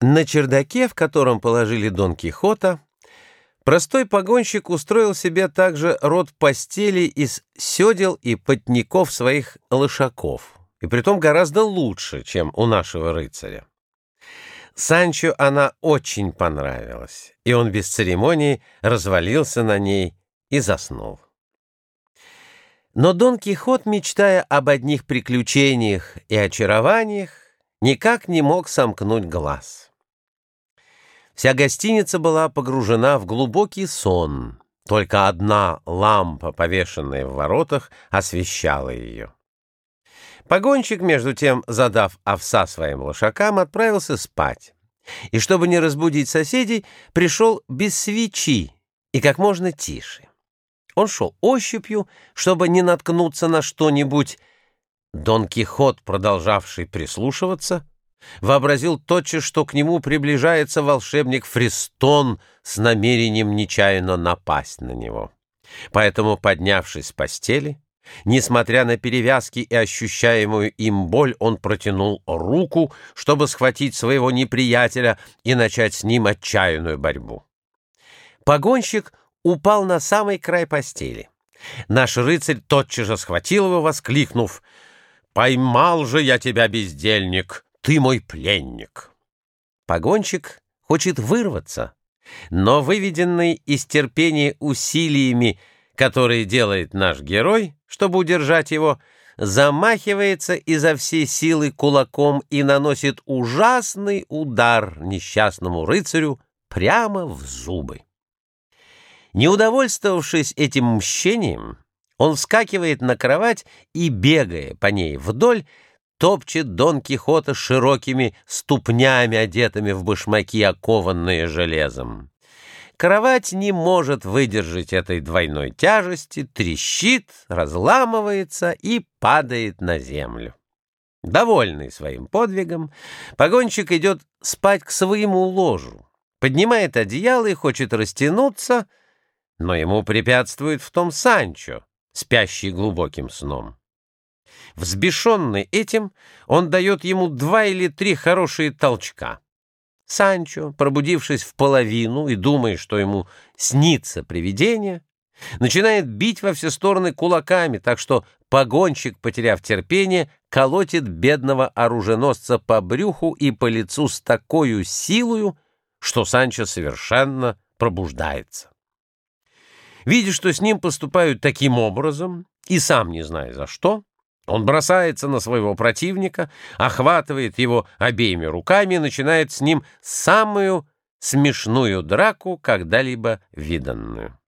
На чердаке, в котором положили Дон Кихота, простой погонщик устроил себе также род постели из седел и потников своих лошаков, и притом гораздо лучше, чем у нашего рыцаря. Санчо она очень понравилась, и он без церемонии развалился на ней и заснул. Но Дон Кихот, мечтая об одних приключениях и очарованиях, никак не мог сомкнуть глаз. Вся гостиница была погружена в глубокий сон. Только одна лампа, повешенная в воротах, освещала ее. Погонщик, между тем, задав овса своим лошакам, отправился спать. И чтобы не разбудить соседей, пришел без свечи и как можно тише. Он шел ощупью, чтобы не наткнуться на что-нибудь, Дон Кихот, продолжавший прислушиваться, вообразил тотчас, что к нему приближается волшебник Фристон с намерением нечаянно напасть на него. Поэтому, поднявшись с постели, несмотря на перевязки и ощущаемую им боль, он протянул руку, чтобы схватить своего неприятеля и начать с ним отчаянную борьбу. Погонщик упал на самый край постели. Наш рыцарь тотчас же схватил его, воскликнув — Поймал же я тебя, бездельник, ты мой пленник. Погонщик хочет вырваться, но выведенный из терпения усилиями, которые делает наш герой, чтобы удержать его, замахивается изо всей силы кулаком и наносит ужасный удар несчастному рыцарю прямо в зубы. Не удовольствовавшись этим мщением, он вскакивает на кровать и, бегая по ней вдоль, топчет Дон Кихота широкими ступнями, одетыми в башмаки, окованные железом. Кровать не может выдержать этой двойной тяжести, трещит, разламывается и падает на землю. Довольный своим подвигом, погонщик идет спать к своему ложу, поднимает одеяло и хочет растянуться, но ему препятствует в том Санчо, спящий глубоким сном. Взбешенный этим, он дает ему два или три хорошие толчка. Санчо, пробудившись в половину и думая, что ему снится привидение, начинает бить во все стороны кулаками, так что погонщик, потеряв терпение, колотит бедного оруженосца по брюху и по лицу с такой силою, что Санчо совершенно пробуждается. Видя, что с ним поступают таким образом, и сам не зная за что, он бросается на своего противника, охватывает его обеими руками и начинает с ним самую смешную драку, когда-либо виданную.